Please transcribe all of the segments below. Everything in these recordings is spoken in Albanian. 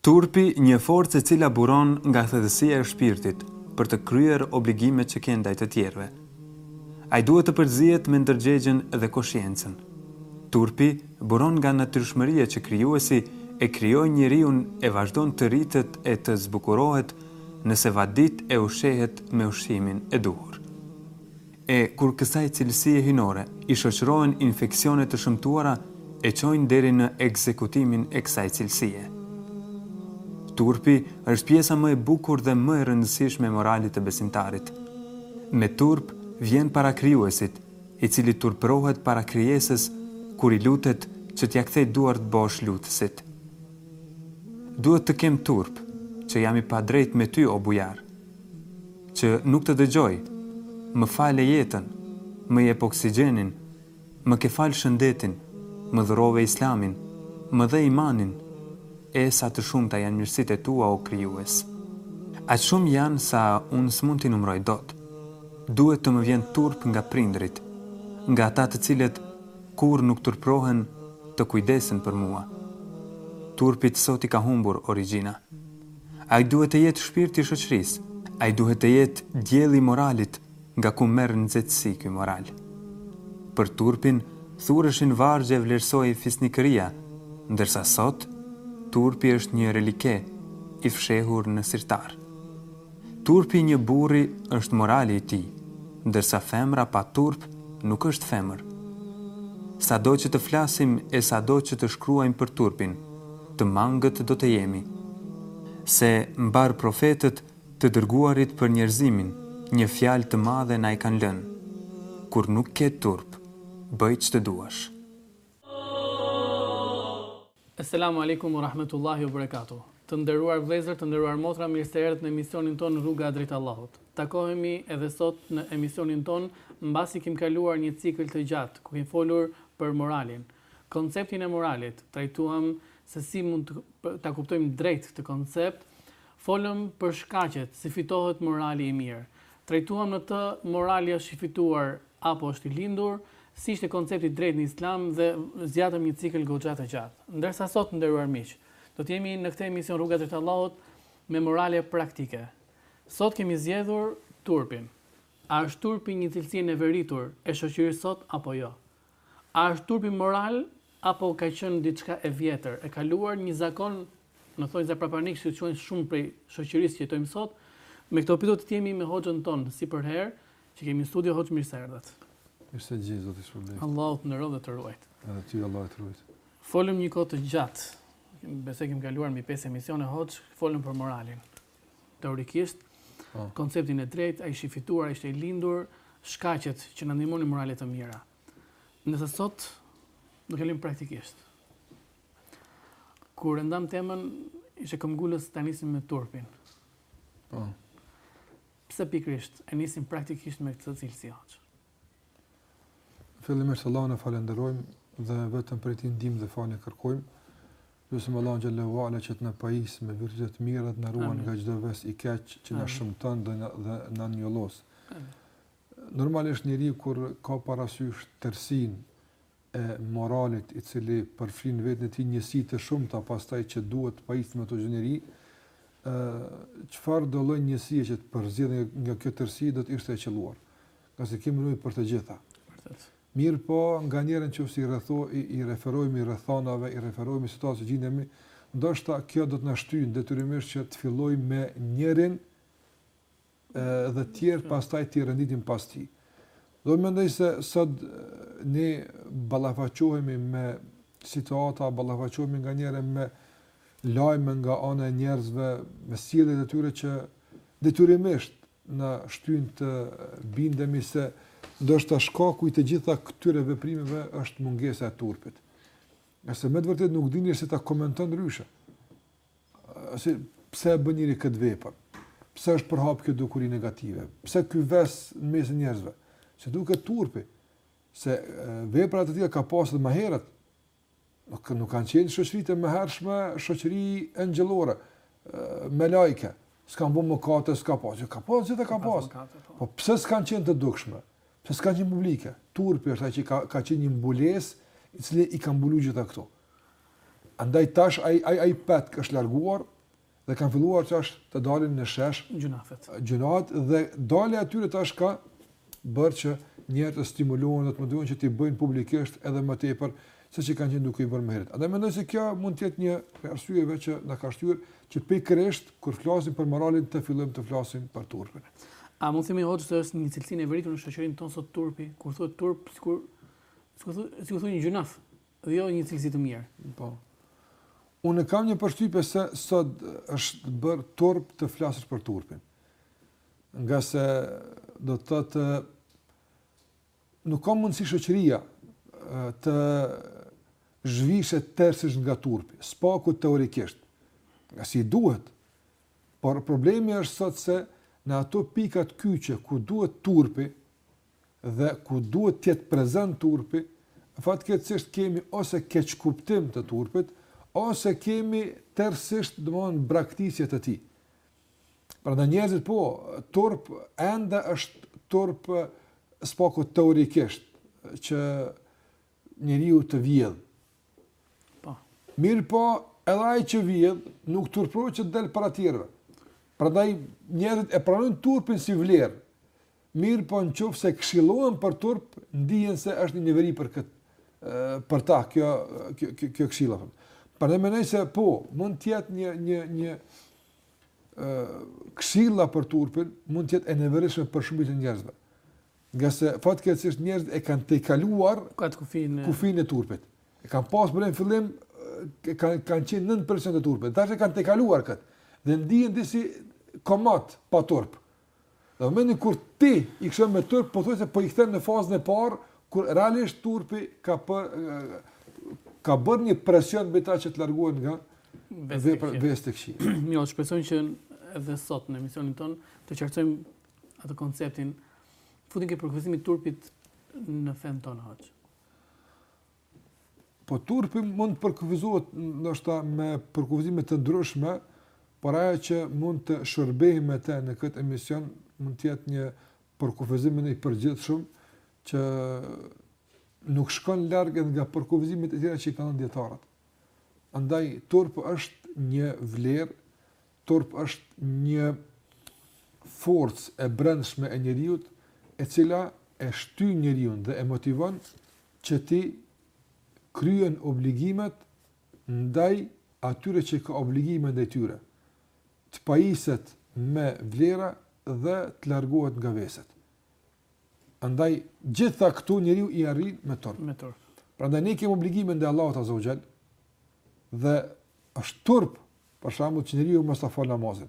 Turpi, një forcë e cila buron nga thellësia e shpirtit për të kryer obligimet që ke ndaj të tjerëve. Ai duhet të përzihet me ndërgjegjen dhe koshiencën. Turpi buron nga natyrshmëria që Krijuesi e krijoi njeriun e vazhdon të rritet e të zbukurohet nëse vaditet e ushqehet me ushqimin e duhur. e kur kësaj cilësie hyjnore i shoqërohen infeksione të shëmtuara e çojnë deri në ekzekutimin e kësaj cilësie. Turpi është pjesa më e bukur dhe më e rëndësishme e moralit të besimtarit. Me turp vjen para Krijuesit, i cili turpërohet para krijesës kur i lutet që t'ia kthejë duart bosh lutësit. Duhet të kem turp, që jam i padrejtë me ty o bujar, Që nuk të dëgjoj Më fale jetën Më jep oksigjenin Më ke fal shëndetin Më dhurove Islamin Më dhe imanin E sa të shumta janë mirësitë e tua o Krijues Aq shumë janë sa unë s'mund t'i numëroj dot Duhet të më vjen turp nga prindërit Nga ata të cilët kurrë nuk turprohen të kujdesen për mua Turpit sot i ka humbur origjina. Ai duhet të jetë shpirti i shoqërisë, ai duhet të jetë dielli i moralit nga ku merr nxehtësi ky moral. Për turpin thureshin vargje e vlerësohej fisnikëria, ndërsa sot turpi është një relike i fshehur në sirtar. Turpi i një burri është morali i tij, ndërsa femra pa turp nuk është femër. Sado që të flasim e sado që të shkruajmë për turpin, të mangët do të jemi. Se mbarë profetët, të dërguarit për njerëzimin, një fjalë të madhe na i kanë lënë, Kur nuk ke turp, bëj ç'të duash. Eselamu Alejkum u Rahmetullahi u Berekatu Të nderuar vëllezër, të nderuar motra, mirë se erdhët në emisionin tonë Rruga drejt Allahut. Takohemi edhe sot në emisionin tonë mbasi kemi kaluar një cikël të gjatë ku kemi folur për moralin. Konceptin e moralit, trajtuam se si mund ta kuptojmë drejt këtë koncept, folëm për shkaqet si fitohet morali i mirë. Trajtuam në të morali është i fituar apo është i lindur, si ishte koncepti i drejtë në Islam dhe zgjatëm një cikël goxha të gjatë. Ndërsa sot, nderuar miq, do të jemi në këtë emision Rruga drejt Allahut me morale praktike. Sot kemi zgjedhur turpin. A është turpi një cilësi e neveritur e shoqërisë sot apo jo? A është turpi moral apo ka qenë diçka e vjetër, e kaluar, një zakon në thonjza prapanik siç quajnë shumë prej shoqërisë që jetojmë sot? Me këto pyetje do të jemi me hoxhën tonë si përherë, Që kemi në studio hoxhë mirë se erdhët. Mirë se ju gjeta, Zoti të shpërbleftë. Allahu të nderoftë dhe të ruajt. Edhe ty Allahu të ruajt. Folëm një kohë të gjatë. Besoj kemi kaluar mbi 5 emisione hoxhë, folëm për moralin. Teorikisht, po. konceptin e drejtë, a ishte i fituar, a ishte i lindur, shkaqet që na ndihmonin moralet e mira. Nëse sot do kalojmë praktikisht. Kur e ndam temën, ishe këmbëngulës ta nisim me turpin. Po. Pse pikërisht e nisim praktikisht me këtë cilësi hoxhë? Fillimisht Allahun e falënderojmë dhe vetëm prej tij ndihmë dhe falje kërkojmë. Lusim Allahun xhele ue ala që të na pajisë me virtyte të mira dhe të na ruan nga çdo ves i keq që na shëmton dhe dhe na njollos. Normalisht njeriu kur ka parasysh tërësinë e moralit i cili përfshin në veten e tij njësi të shumta pastaj që duhet të pajiset me to çdo njeri, ë çfarëdo lloj njësie që të përzgjedhim nga, nga kjo tërësi do të ishte e qelluar. Ngase kemi nevojë për të gjitha. Vërtet. Mirëpo, nganjëherë kur si rrethan i, i referohemi rrethanave, i referohemi situatës që gjindemi, ndoshta kjo do të na shtyjë detyrimisht që të fillojmë me njërin dhe tjerat pastaj t'i renditim pas tij. Dhe mendoj se sot ne ballafaqohemi me situata, ballafaqohemi nganjëherë me lajme nga ana e njerëzve, me sjelljet e tyre që detyrimisht na shtyn të bindemi se ndoshta shkaku i të gjitha këtyre veprimeve është mungesa e turpit. Se me të vërtet nuk di njeri si ta komenton ndryshe. Pse e bën njeriu këtë vepër? Pse është përhap kjo dukuri negative? Pse ky ves në mes të njerëzve? S'duket turpi, se vepra të tilla ka pasur më herët. Nuk nuk kanë qenë shoqëritë e mëhershme, shoqëri engjëllore, melaike. S'kan bërë mëkate, s'ka pas. Jo, ka pas gjithë, ka pas. Po. po pse s'kanë qenë të dukshme? Pse s'kanë qenë publike? Turpi është ai që ka ka qenë një mbulesë i cili i ka mbuluar gjitha këto. Andaj tash ai ai ai petk është larguar dhe kanë filluar tash të dalin në shesh gjynahet. Gjynahet dhe dalja e tyre tash ka bërë që njerëzit të stimulohen dhe të mundohen që t'i bëjnë publikisht edhe më tepër se si kanë qenë duke i bërë më herët. Andaj mendoj se kjo mund të jetë një prej arsyeve që na ka shtyrë që pikërisht kur flasim për moralin të fillojmë të flasim për turpin. A mund të themi hoxhë se është një cilësi e venitur në shoqërinë tonë sot turpi, kur thotë turp sikur sikur thotë sikur thotë një gjynah. Dhe jo një cilësi të mirë. Po. Unë kam një përshtypje se sot është bërë turp të flasësh për turpin. Ngase do të thotë nuk ka mundësi shoqëria të zhvishet tërësisht nga turpi, së paku teorikisht, ngase i duhet, por problemi është sot se në ato pika kyçe ku duhet turpi, dhe ku duhet të jetë prezent turpi, fatkeqësisht kemi ose keqkuptim të turpit, ose kemi tërësisht, domethënë, braktisje të tij. Prandaj njerëzit po, turp ende është turp së paku teorikisht që njeriu të vjedh. Po. Mirëpo, edhe ai që vjedh nuk turpërohet që del para tjerëve. Prandaj njerëzit e pranojnë turpin si vlerë. Mirëpo në qoftë se këshillohen për turp, ndihen se është një neveri për këtë për ta kjo kjo kjo këshilla. Prandaj mendoj se po, mund të jetë një një një ë këshilla për turpin, mund të jetë e neverishme për shumicën e njerëzve. Ngase fatkeqësisht njerëzit e kanë tejkaluar kët kufin kufin e turpit. E kanë pas në fillim e kanë kanë qenë nën presion të turpit. Tash e kanë tejkaluar kët. Dhe ndihen disi komod pa turp. Në momentin kur ti i këshillon me turp, pothuajse po i kthen në fazën e parë, kur realisht turpi ka për, ka bërë një presion mbi ta që të largohen nga veset e këqija. Mirë, shpresojmë që edhe sot në emisionin tonë të qartësojmë atë konceptin, futemi te përkufizimi i turpit në fenë tonë, hoxhë. Po turpi mund të përkufizohet ndoshta me përkufizime të ndryshme, por ajo që mund të shërbehemi me të në këtë emision mund të jetë një përkufizim i përgjithshëm që nuk shkon larg edhe nga përkufizimet e tjera që kanë dhënë dijetarët. Andaj turpi është një vlerë Turp është një forcë e brendshme e njeriut e cila e shtyn njeriun dhe e motivon që t'i kryen obligimet ndaj atyre që ka obligime ndaj tyre, të pajiset me vlera dhe të largohet nga veset. Andaj gjitha këto njeriu i arrin me turp. Me turp. Prandaj ne kemi obligime ndaj Allahut Azza wa Jall. Dhe është turp për shembull që njeriu mos ta fal namazin.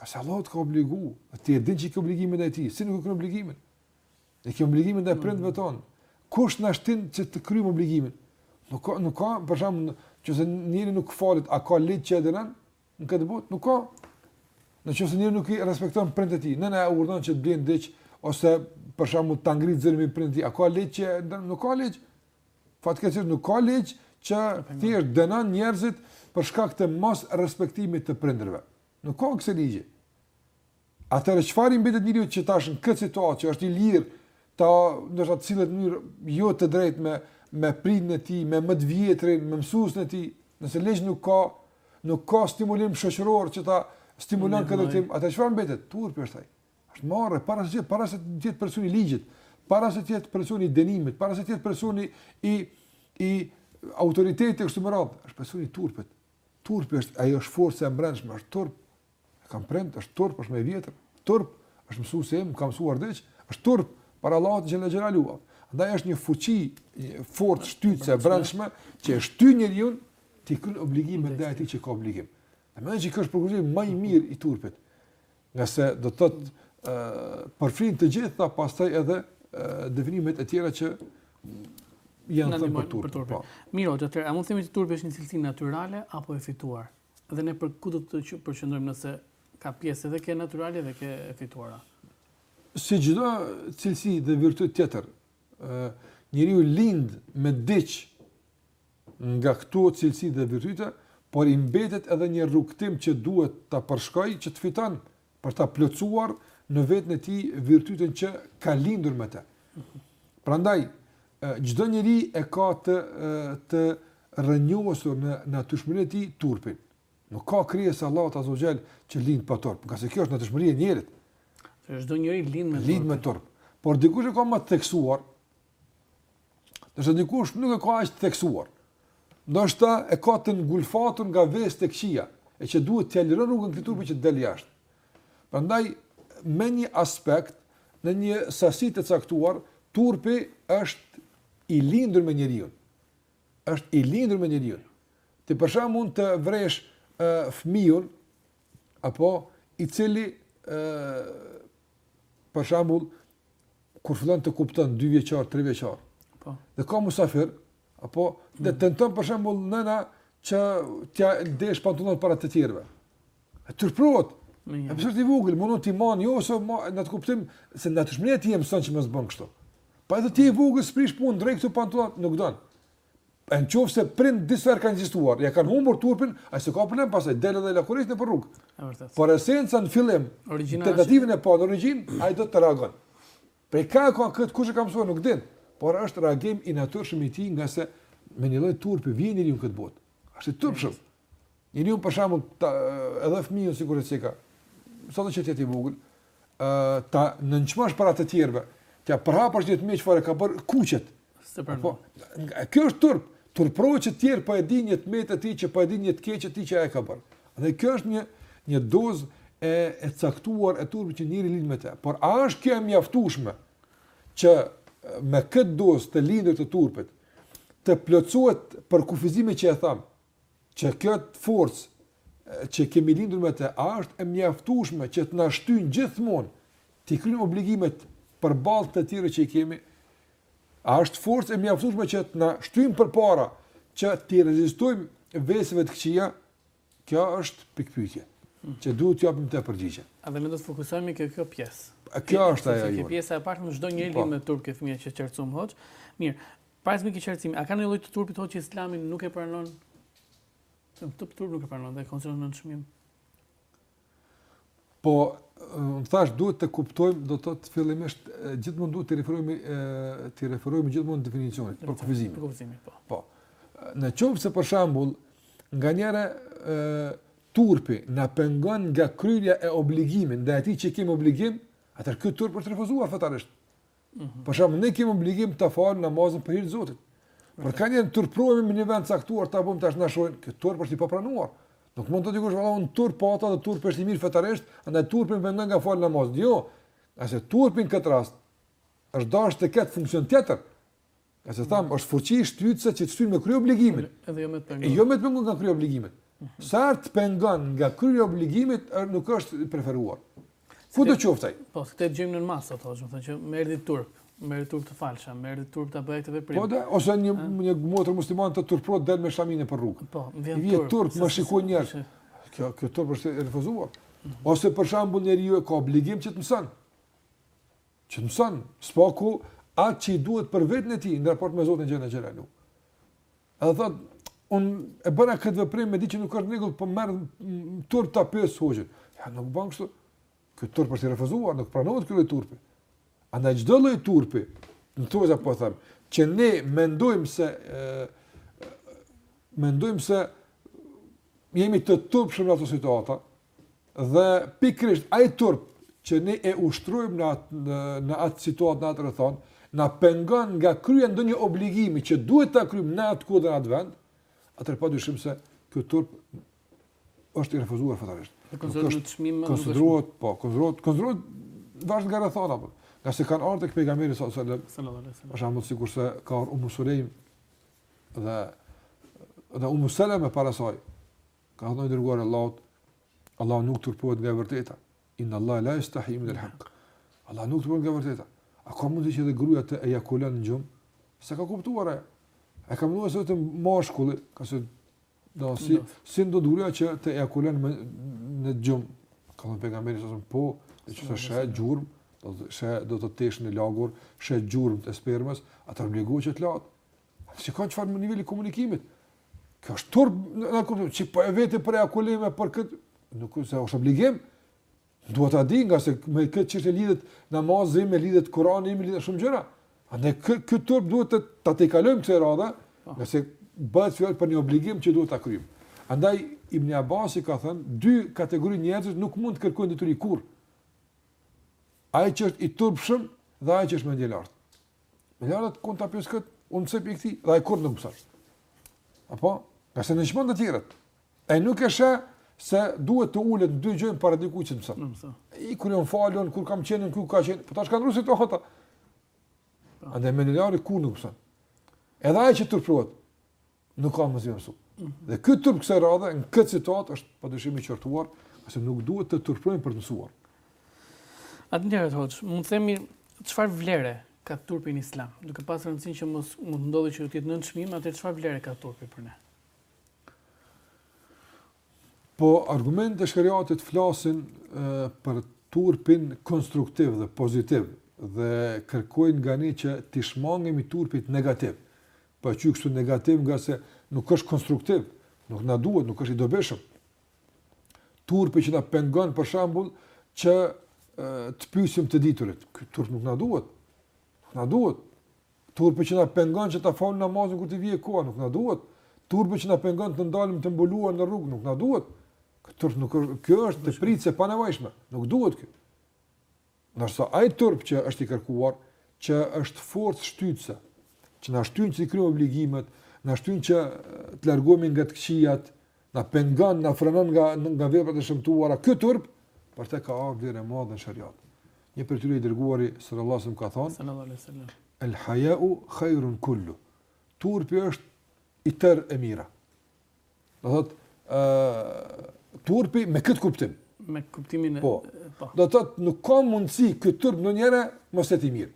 A s'Allahu të ka obligu, ti e din që ke obligime ndaj tij, si nuk e kryen obligimin? Ne kemi obligime ndaj mm. prindve tanë. Kush na shtyn që të kryjmë obligimin? Nuk ka nuk ka për shembull, nëse njëri nuk falet, a ka ligj që e dënon? Në këtë botë nuk ka Në qoftë se njëri nuk i respekton prind e tij, nëna e urdhëron që të blen diç, ose për shembull ta ngrit zërin mbi prind e tij, a ka ligj që e nuk ka ligj? Fatkeq nuk ka ligj që thjesht dënon njerëzit për shkak të mosrespektimit të prindrëve. Nuk ka kësi ligji. Atëherë çfarë i mbetet njeriut që tash në këtë situatë që është i lirë ta ndoshta të sillet në mënyrë jo të drejtë me me prindin e tij, me më të vjetrin, me mësuesin e tij, nëse ligj nuk ka, nuk ka stimulim shoqëror që ta stimulon këtë tim, atë çfarë mbetet? Turpi është ai. Besimtari para se para se të jetë personi i ligjit, para se të jetë personi i dënimit, para se të jetë personi i i autoritetit kështu me radhë, është personi i turpit. Turpi është ajo është forca e brendshme, është turp E kam prindin, është turp, është më i vjetër, turp, është mësuesi im, kam mësuar diç, është turp para Allahut xhela xhelaluhu. Andaj është një fuqi një forcë shtytëse e brendshme që e shtyn njeriun t'i kryen obligimet ndaj atij që ka obligim. Mendoj që ky është përkufizim më i mirë i turpit. Ngase do të thotë ë përfshin të gjitha pastaj edhe definimet e tjera që janë thënë për turpin. Po. Mirë, atëherë a mund të themi se turpi është një cilësi natyrale apo e fituar? Dhe ne për ku do të përqendrohemi nëse ka pjesë edhe te natyrale dhe te e fituara? Si çdo cilësi dhe virtyt tjetër, ë njeriu lind me diç nga këto cilësi dhe virtyte, por i mbetet edhe një rrugëtim që duhet ta përshkojë që të fiton për ta plotësuar në veten e tij virtytin që ka lindur me të. Prandaj çdo njeri e ka të rrënjosur në natyrshmërinë e tij turpin. Nuk ka krijesë e Allahut azze ve xhel që lind pa turp, ngase kjo është natyrshmëria e njeriut. Çdo njeri lind me turp. Lind me turp. Por dikush e ka më të theksuar, Ndërsa dikush nuk e ka aq të theksuar, ndoshta e ka të ngulfatur nga vese të këqija, e që duhet t'ia lirojë rrugën këtij turpi që të dalë jashtë. Prandaj me një aspekt në një sasi të caktuar, turpi është i lindur me njeriun. Është i lindur me njeriun. Ti për shembull mund të vëresh fëmijën apo i cili ë për shembull kur fillon të kupton dy vjeçar, tre vjeçar. Po. Dhe ka musafir, apo dhe mm. tenton për shembull nëna që t'ia zdesh pantollonat para të tjerëve. Ai turpërohet. Ja. Edhe pse është i vogël, mund të iman jo se ma, në të kuptim se natyrshmëria e tij e mëson që mos bën kështu. Pa edhe ti i vogël s'prish punë deri këtu pantollonat, nuk don. E në qoftë se prindët disa herë kanë insistuar, ia kanë humbur turpin, ai s'e ka problem pastaj, del edhe lakuriq nëpër rrugë. Por esenca në fillim, tentativën e parë në origjinë, ai do të reagon. Prej ka e ka këtë, kush e ka mësuar, nuk din. Por është reagim i natyrshëm i tij ngase me një lloj turpi, vjen njeriu në këtë botë. Është i turpshëm. Njeriu për shembull, edhe fëmijën sigurisht që ka, sa do të jetë i vogël, ë ta nënçmosh para të tjerëve, t'ia përhapësh një fëmije çfarë ka bër skuqet. Po, kjo është turp, turprohet që të tjerë po e dinë një të metë të tij që po e dinë një të keqe të tij që ai ka bër. Dhe kjo është një një dozë e e caktuar e turpit që njeriu lind me të. Por a është kjo e mjaftueshme që me këtë dozë të lindur të turpit të plotësohet përkufizimin që e tham, që kjo forcë që kemi lindur me të, a është e mjaftueshme që të na shtyjë gjithmonë të kryejmë obligimet përballë të tjerëve që i kemi? A është forcë e mjaftueshme që të na shtyjë përpara që të rezistojmë veseve të këqija? Kjo është pikëpyetje që duhet të japim të përgjigje. A dhe ne do të fokusohemi kjo kjo pjesë. Kjo është ajo. Kjo pjesa e parë në çdo njeri po. me turp ke fëmijë që skuqen hoxhë. Mirë. Para se me keqardhësime, a ka ndonjë lloj të turpit hoxhë që Islami nuk e pranon? Këtë turp nuk e pranon dhe konsideron nënçmim. Po, unë thash duhet të kuptojmë, do të thotë fillimisht gjithmonë duhet të referohemi të referohemi gjithmonë definicionit përkufizimit. Përkufizimit, po. Po. Në qoftë se për shembull nganjëherë ë turpi na pengon nga kryerja e obligimit, ndaj atij që kemi obligim, atëherë ky turp është refuzuar fetarisht. Për shembull, ne kemi obligim ta falim namazin për hir të Zotit. Por nganjëherë turpërohemi në një vend të caktuar ta bëjmë tash na shohin, ky turp është i papranuar. Nuk mund të thotë dikush valla unë turp pata, turpi është i mirë fetarisht, andaj turpi më pengon me fal namaz. Jo. Ngase turpi në këtë rast është dashur të ketë funksion tjetër, Ngase thamë, është fuqi shtytëse që të shtynë me kry obligimin. Edhe jo me të pengon. Jo me të pengon me kry obligimin. Mhm. Sa herë të pengon nga kryerja e obligimit, nuk është preferuar. Kushdo qoftë ai. Po, këtë e gjejmë në masë, ato, që më thonë që më erdhi turp, më erdhi turp të falesha, më erdhi turp ta bëj këtë veprim. Po, dhe, ose një, një motër muslimane të turprohet të del me shaminë për rrugë. Po, vjen turp. Vjen turp, më shikojnë njerëz. Kjo, kjo turp është refuzuar. Mhm. Ose për shembull njeriu e ka obligim që të mëson. që të mëson, së paku atë që i duhet për veten e tij në raport me Zotin Xhele Xhelaluhu. Edhe thot, un e bëra këtë veprim më duket që nuk është në rregull, po më vjen turp ta pyes hoxhën. Jo nuk bën kështu. Ky turp është i refuzuar, nuk pranohet ky turp. Andaj çdo lloj turpi, në thonjëza po them, që ne mendojmë se e, mendojmë se jemi të turpshëm në ato situata, Dhe pikërisht ai turp që ne e ushtrojmë në atë në, në atë situatë, në atë rrethanë, na pengon nga kryerja ndonjë obligimi që duhet ta kryjmë në atë kohë në atë vend, atëherë padyshim se ky turp është i refuzuar fatalisht. Konsiderohet çmim më konsiderohet, po, konsiderohet, konsiderohet vazhdim nga rrethana po. Ngase kanë ardhur tek pejgamberi sallallahu alajhi wasallam. Sallallahu alajhi wasallam. Për shembull sikurse ka ardhur Ummu Sulejm dhe dhe Ummu Salama para saj. Ka thënë i dërguar i Allahut, Allahu nuk turpohet nga e vërteta. Inna Allah la yastahi min al-haq. Allah nuk turpohet nga e vërteta. A ka mundësi që dhe gruaja të ejakulon në gjumë? Sa ka kuptuar ajo? A ka mundësi te mashkulli, ka se do si si do gruaja që të ejakulon në në gjumë? Ka thënë pejgamberi se po, në qoftë se sheh gjurmë, do të sheh do të teshat e lagura, sheh gjurmë të spermës, atëherë obligohet të lahet. Shikon çfarë niveli i komunikimit. Kjo është turp në kuptim, që po e vet për ejakulim, për këtë, nuk se është obligim, duhet ta di ngase me këtë çështje lidhet namazi, me lidhet Kurani, me lidhet shumë gjëra. Andaj kë ky turp duhet të ta tejkalojmë këtë radhë, po. ngase bëhet fjalë për një obligim që duhet ta kryjmë. Andaj Ibn Abbas i ka thënë, dy kategori njerëzish nuk mund të kërkojnë dituri kurrë. Ai që është i turpshëm dhe ai që është mendjelartë. Mendjelarti kush ta pyes këtë, unë mësoj prej këtij, dhe ai kurrë nuk mëson. Apo? Se nënçmon të tjerët. Ai nuk e sheh se duhet të ulet në dy gjunjë para dikujt që të mëson. mëson. I kur e unë falon, kur kam qenë, kur ka qenë, po ta shkanë rusit të hota. Andaj mendjelarti kurrë nuk mëson. Edhe ai që turpërohet. Nuk ka mundësi me mësu. Dhe ky turp kësaj radhe në këtë situatë është padyshim i qortuar, pasi nuk duhet të turpërohemi për të mësuar. Atëherë hoxhë, mund të themi çfarë vlere ka turpi në Islam? Duke pas rëndësinë që mos mund të ndodhë që të jetë nënçmim, atëherë çfarë vlere ka turpi për ne? Po argumentet e sheriatit flasin e, për turpin konstruktiv dhe pozitiv dhe kërkojnë nga ne që t'i shmangemi turpit negativ. po e quaj kështu negativ ngase nuk është konstruktiv, nuk na duhet, nuk është i dobishëm. Turpi që na pengon për shembull që të pyesim të diturit, ky turp nuk na duhet. Nuk na duhet. Turpi që na pengon që ta fal namazin kur të vijë koha, nuk na duhet. Turpi që na pengon të dalim të mbuluar në rrugë, nuk na duhet. Ky turp nuk është, kjo është turpëri e panevojshme, nuk duhet kjo. Ndërsa ai turp që është i kërkuar, që është forcë shtytëse, që na shtyn që t'i kryejmë obligimet, na shtyn që të largohemi nga të këqijat, na pengon, na frenon nga nga veprat e shëmtuara, ky turp për të ka ardhur vlerë e madhe në shariat. Një prej tyre i dërguari sallallahu alajhi wasallam ka thënë sallallahu alajhi wasallam el haya'u khairun kullu. Turpi është i tërë e mira. Do thotë ë uh, turpi me këtë kuptim. Me kuptimin e po. po. Do thotë nuk ka mundësi ky turp ndonjëherë mos të jetë i mirë.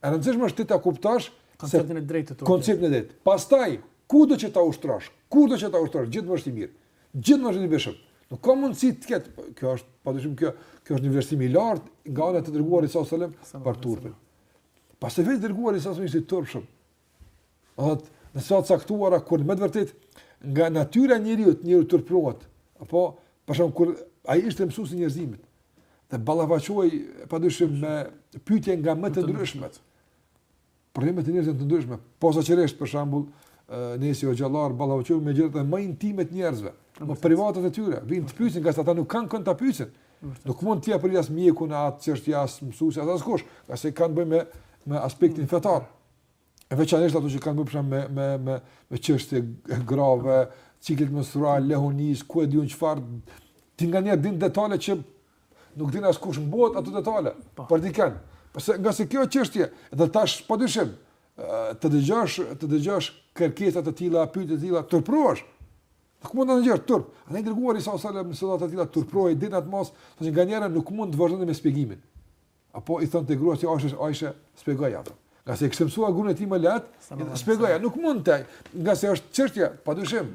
E rëndësishme është ti ta kuptosh konceptin e drejtë të turpit. Konceptin e drejtë. Pastaj ku do që ta ushtrosh? Kudo që ta ushtrosh? Gjithmonë është i mirë. Gjithmonë është i bëshëm. Nuk ka mundësi të ketë, po, kjo është padyshim kjo, kjo është një vlerësim i lartë nga ana e të dërguarit alejhi selam për turpin. Pastaj vetë i dërguari alejhi selam ishte i turpshëm. Atë në raste të caktuara kur me të vërtet nga natyra e njeriut njeriu turpërohet, apo për shkak kur ai ishte mësues i njerëzimit. Dhe ballafaqohej padyshim me pyetje nga më të ndryshmet. Problemet e njerëzve të ndryshme, posaçërisht për shembull, ne si hoxhallarë ballafaqohemi me gjërat më intime të njerëzve, më private të tyre, vijnë të pyesin ngase ata nuk kanë kënd ta pyesin. Nuk mund të japë as mjeku në atë çështje as mësuesi as askush, ngase kanë të bëjnë me me aspektin fetar. e veçanërisht ato që kanë të bëjnë për me me me me çështje të grave, ciklit menstrual, lehonisë, ku e di unë çfarë ti nganjëherë din detale që nuk din askush në botë ato detale. Pa. Po. Për dikën. Përse ngase kjo çështje dhe tash padyshim të dëgjosh, të dëgjosh kërkesa të tilla, pyetje të tilla, turpërohesh. Nuk mund të mos ndjesh turp. Ai i dërguari sallallahu alaihi wasallam të tilla turpërohej deri në atë masë, sa nganjëherë nuk mund të vazhdonte me shpjegimin. Apo i thonte gruas Aishes, Aisha, shpjegoja ti. Ngase e kishte mësuar gruan e tij më lehtë, shpjegoja, nuk mund të, ngase është çështje, padyshim,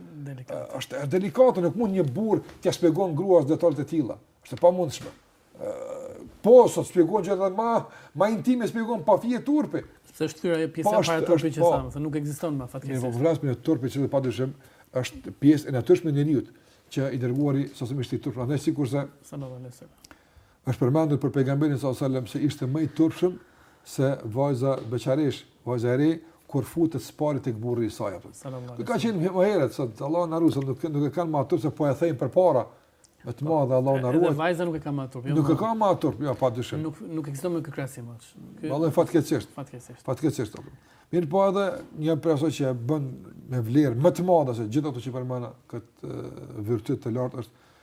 është delikate, nuk mund një burrë t'ia shpjegon gruas detalet e tilla. Është e pamundshme. Po, sot shpjegon gjërat më, më intime shpjegon pa fije turpi. Se është thyer ajo pjesa po, e parë e turpit që po. thamë, se nuk ekziston më fatkeqësisht. Ne po flasim për turpin që padyshim është pjesë e natyrshme e njeriu që i dërguari alejhi selam kishte turp, prandaj sikurse sallallahu alaihi wasallam. Është përmendur për pejgamberin sallallahu alajhi wasallam se ishte më i turpshëm se vajza beqareshë, vajza e re kur futet së pari tek burri i saj apo. Kjo ka qenë më herët se Allahu na ruaj, nuk nuk e kanë më atë si po e thua përpara. Me të madhe Allahu na ruaj. Vajza nuk e ka më atë turp. Jo, nuk e ka më atë turp, jo pa dyshim. Nuk nuk ekziston më ky krahasim atë. Vallahi fatkeqësisht. Fatkeqësisht. Fatkeqësisht. Mirëpo edhe një përmasë që e bën me vlerë më të madhe se gjithë ato që përmenda këtë virtyt të lartë është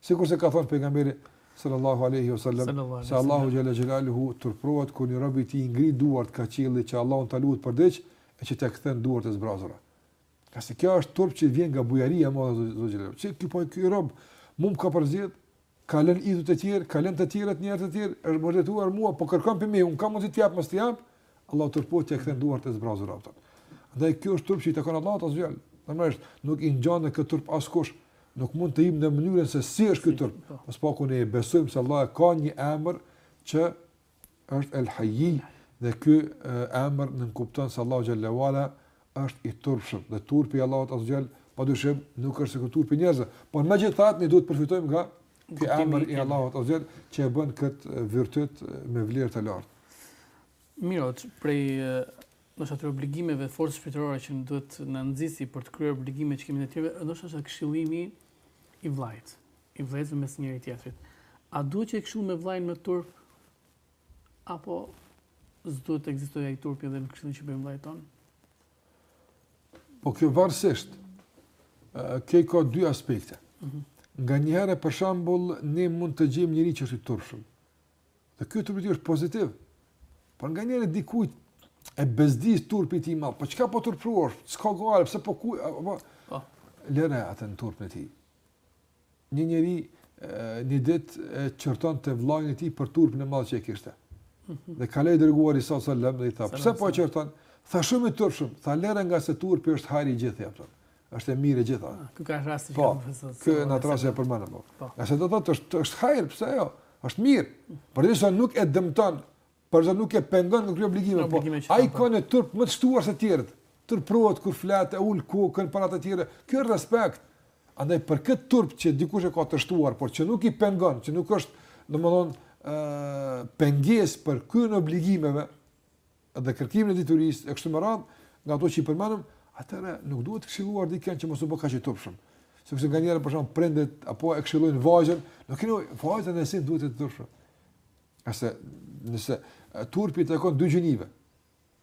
Sikurse ka thënë pejgamberi sallallahu alaihi wasallam, se Allahu xhele xhelaluhu turpërohet kur një rob i tij ngri duart kah qielli që Allahun ta lutë për diç e që t'ia kthen duart e zbrazura. Ngase kjo është turp që vjen nga bujaria e madhe e Zotit xhelaluhu. Që ky po ky rob mu më ka përzgjedhë ka lënë idhujt e tjerë, ka lënë të tjerët njerëzit e tjerë, e më është drejtuar mua, po kërkon prej meje, unë kam mundësi t'i jap, mos t'i jap, Allahu turpërohet t'ia kthen duart e zbrazura prapë. Dhe kjo është turp që i takon Allahut azze ve xhel, në madhështi nuk i ngjan në këtë turp askush, Nuk mund të dimë mënyrën se si është ky turp, po së paku ne e besojmë se Allahu e ka një emër që është El Hajij dhe ky emër nënkupton se Allahu xhele ue ala është i turpshëm dhe turpi i Allahut aze ue xhel padyshim nuk është sikur turpi i njerëzve, por megjithatë ne duhet të përfitojmë nga ky emër i Allahut aze ue xhel që e bën kët virtyt me vlerë të lartë. Mirë, prej Ndoshta atyre obligimeve, forcës shpirtërore që duhet të na nxisi për të kryer obligimet që kemi ndaj tjerëve, ndoshta është këshillimi i vllajt, i vëllezërve mes njëri tjetrit. A duhet që ta këshillojmë vllain me turp? Apo s'duhet të ekzistojë ai turpi edhe në këshillën që i bëjmë vllajt tonë? Po kjo varsisht, kjo ka dy aspekte. Mm -hmm. Nganjëherë, për shembull, ne mund të gjejmë njeri që është i turpshëm. Dhe ky turpi i tij është pozitiv. Por nganjëherë dikujt e bezdis turpi i tij ma, po çka po turpruar, s'ka gale, pse po kuj, a, po, po. lëre atë në turpin e tij. Një njeri, një ditë, e qorton të vëllanë e tij për turpin e madh që e kishte. Mhm. Dhe kaloi i Dërguari alejhi selam dhe i tha, pse po e qorton, tha shumë i turpshëm, tha lëre ngase turpi është hajr i gjithi, ja, Është e mirë e gjitha. Ah, ky qenka rasti po, që thotë. Ky në rast që e përmenda po. Po. Ja se do të thotë është është hajër, pse jo? Është mirë. Mm. Përderisa nuk e dëmton, përderisa nuk e pengon nga obligimet, po. Ai ka një turp më të shtuar se të tjerët. Turprohet kur flet, e ul kokën para të tjerëve. Ky është respekt. Andaj për këtë turp që dikush e ka të shtuar, por që nuk i pengon, që nuk është, domethënë, ë pengesë për kryerjen e obligimeve, dhe kërkimin e diturisë e kështu me radhë, nga ato që i përmendëm, atëherë nuk duhet të këshillojmë dikënd që mos u bë kaq i turpshëm. Sepse nganjëherë për shembull prindërit apo e këshillojnë vajzën, nuk keni vajzën se s'duhet të turpshëm. Ngase nëse turpi i takon dy gjinive,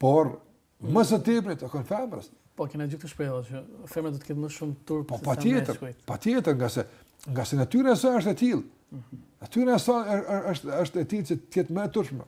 por më së tepërmi i takon femrës. Po kemi atë shprehë që femra duhet të ketë më shumë turp po, se sa meshkujt. Po patjetër, patjetër, ngase ngase natyra e saj është e tillë. Mhm. Natyra e saj është është e tillë që të jetë më e turpshme.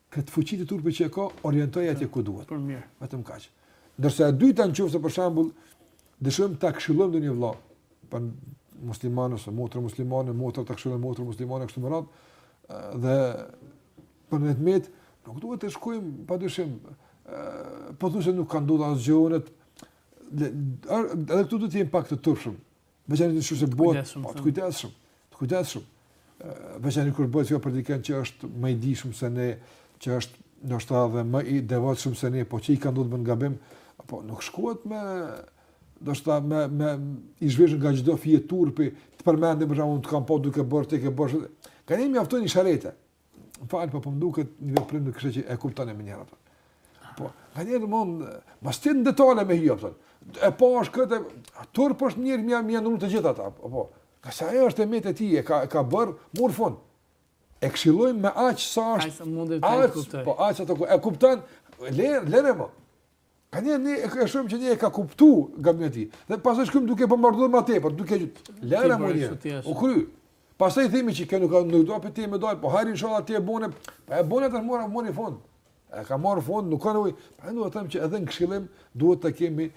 Këtë fuqi të turpit që e ka, orientojë atje ku duhet. Për mirë. Vetëm kaq. Ndërsa e dyta në qoftë se për shembull dëshirojmë ta këshillojmë ndonjë vëlla, po musliman ose motër muslimane, motra ta këshillojë motrën muslimane kështu me radhë, dhe për një të metë, nuk duhet të shkojmë, padyshim, po thuajse nuk ka ndodhur asgjë do të thotë, dhe këtu duhet të jemi pak të turpshëm, Veçanërisht në qoftë se bëhet, po të kujdesshëm, të kujdesshëm. Veçanërisht kur bëhet fjalë për dikënd që është më i dijshëm se ne, që është ndoshta dhe më i devotshëm se ne, po që i ka ndodhë të bën gabim, apo nuk shkohet me, do të thotë me, me i zhveshur nga çdo fije turpi, t'i përmendim për shembull, të kam parë duke bërë, ti ke bërë, ka një mjaftojnë isharete, Falë, po po më duket një veprim kështu që e kupton e më njëra, pëmë. Po, nga njerë më në, ma së në detale me hija, pëmë. E pa është këtë, a tërë po është njerë më janë të gjitha ta, po. Ka se ajo është e metë e tij, e ka, ka bërë, mori fund. E këshilojmë me aq sa është, aq, po aq ato, e kupton, lëre, lëre më. Ka një ne e kemi shumë që e ka kuptu gabimin e tij. Dhe pastaj shkojmë duke bombarduar më tepër, duke, lëre më një. U kry. Pastaj themi që kjo nuk ka nuk do për ti më dal, po hajri inshallah ti e bune. Po e bune tash mori, mori fund. E ka marr fund, nuk kanë. Pra do të them që edhe në këshillim duhet të kemi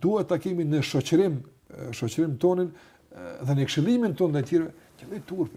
duhet ta kemi në shoqërim shoqërim tonin dhe në këshillimin tonë ndaj tyre, që me turp.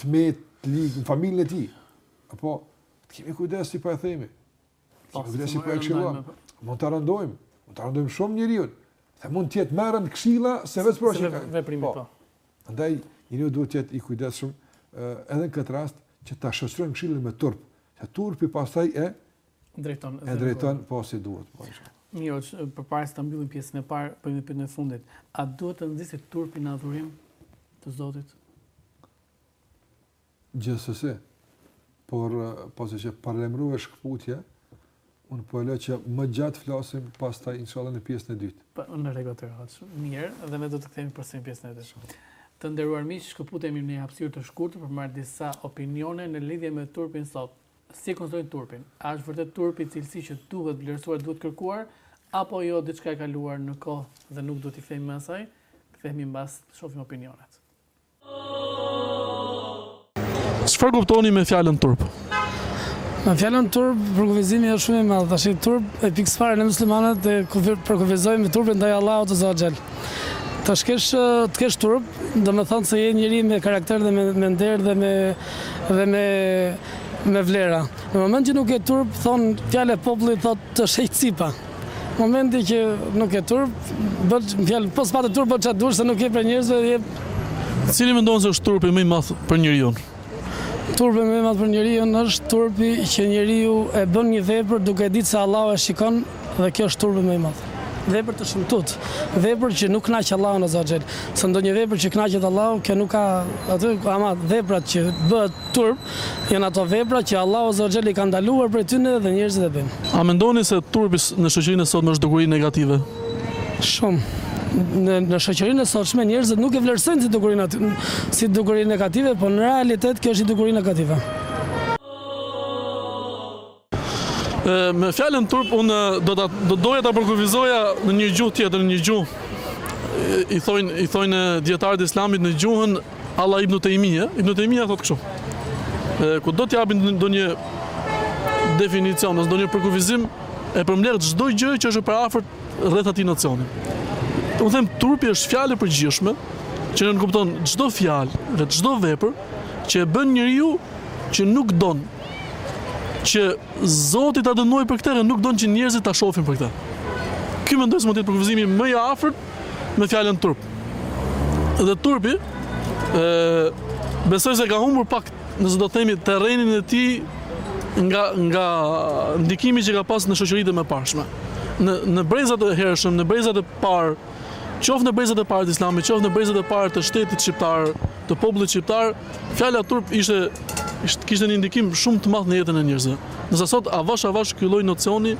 të metë, të ligë në familjen e tij. Apo të kemi kujdes si po e themi. Po kujdes si po e këshillojmë. Mund ta rëndojmë, mund ta rëndojmë shumë njeriun. Dhe mund të jetë më e rëndë këshilla se vetë, pra çka, veprimi po. Andaj po. njeriu duhet të jetë i kujdesshëm edhe në këtë rast që ta shoqërojmë këshillën me turp. Se turpi pastaj e drejton zemrën. E drejton po si duhet, po ashtu. Mirë, përpara se ta mbyllim pjesën e parë, po kemi pyetjen e fundit. A duhet të nxisë turpi në adhurim të Zotit? Gjithsesi. Por pasi që paralajmërove shkëputje, unë po e lë që më gjatë flasim pastaj inshallah në pjesën e dytë. Po në rregull të rrot. Mirë, dhe ne do të kthehemi përsëri në pjesën e dytë. Të nderuar miq, shkëputemi në një hapësirë të shkurtër për të marrë disa opinione në lidhje me turpin sot. si e konsiderojnë turpin? A është vërtet turpi cilësi që duhet vlerësuar, duhet kërkuar, apo është diçka e kaluar në kohë dhe nuk duhet t'i kthehemi më asaj? Kthehemi mbasi t'i shohim opinionet. Çfarë kuptoni me fjalën turp? Në fjalën turp, përkufizimi është shumë i madh. Tash turpin pikësëpari ne muslimanët e përkufizojmë me turpin ndaj Allahut azza wa xhel. Të kesh të kesh turp, do me thënë se je njeri me karakter dhe me, me nder dhe me dhe me me vlera. Në moment që nuk ke turp, thonë fjalë e popullit thotë t'u shqye cipa. Në momentin që nuk ke turp, për një fjalë po s'pate turp bëj ça t'dush se nuk je prej njerëzve dhe je Cili mendoni se është turpi më i madh për njeriu? Turpi më i madh për njeriu është turpi që njeriu e bën një vepër duke ditë se Allahu e shikon Dhe ky është turpi më i madh. Vepër të shëmtutë, vepër që nuk kënaq Allahun azza wa xhel. Se ndonjë vepër që kënaqet Allahu, kjo nuk ka aty, ama veprat që bëhet turp janë ato vepra që Allahu azza wa xhel i ka ndaluar prej tyre dhe njerëzit e bëjnë. A mendoni se turpi në shoqërinë e sotme është dukuri negative? Shumë. Në shoqërinë e sotshme njerëzit nuk e vlerësojnë si dukuri si dukuri negative, por në realitet kjo është një dukuri negative. Me fjalën turp unë do ta do doja ta përkufizoja në një gjuhë tjetër, në një gjuhë i thojnë i thojnë dietarët e Islamit në gjuhën arabe Ibn Taymija, ibn Taymija thotë kështu. Ku do të japin ndonjë definicion ose ndonjë përkufizim e përmbledh çdo gjë që është para afër rreth atij nocioni. Do them turpi është fjalë e përgjithshme që nënkupton çdo fjalë dhe çdo vepër që e bën njeriu që nuk don Që Zoti ta dënojë për këtë dhe nuk don që njerëzit ta shohin për këtë. Ky mendoj se mund të jetë përkufizimi më i afërt me fjalën turp. Dhe turpi ë besoj se ka humbur pak, nëse do të themi terrenin e tij nga nga ndikimi që ka pas në shoqëritë e mëparshme. Në në brezat e hershëm, në brezat e parë Qoftë në brezat e parë të Islamit, qoftë në brezat e parë të shtetit shqiptar, të popullit shqiptar, fjala turp ishte ishte kishte një ndikim shumë të madh në jetën e njerëzve. Ndërsa sot avash avash ky lloj nocioni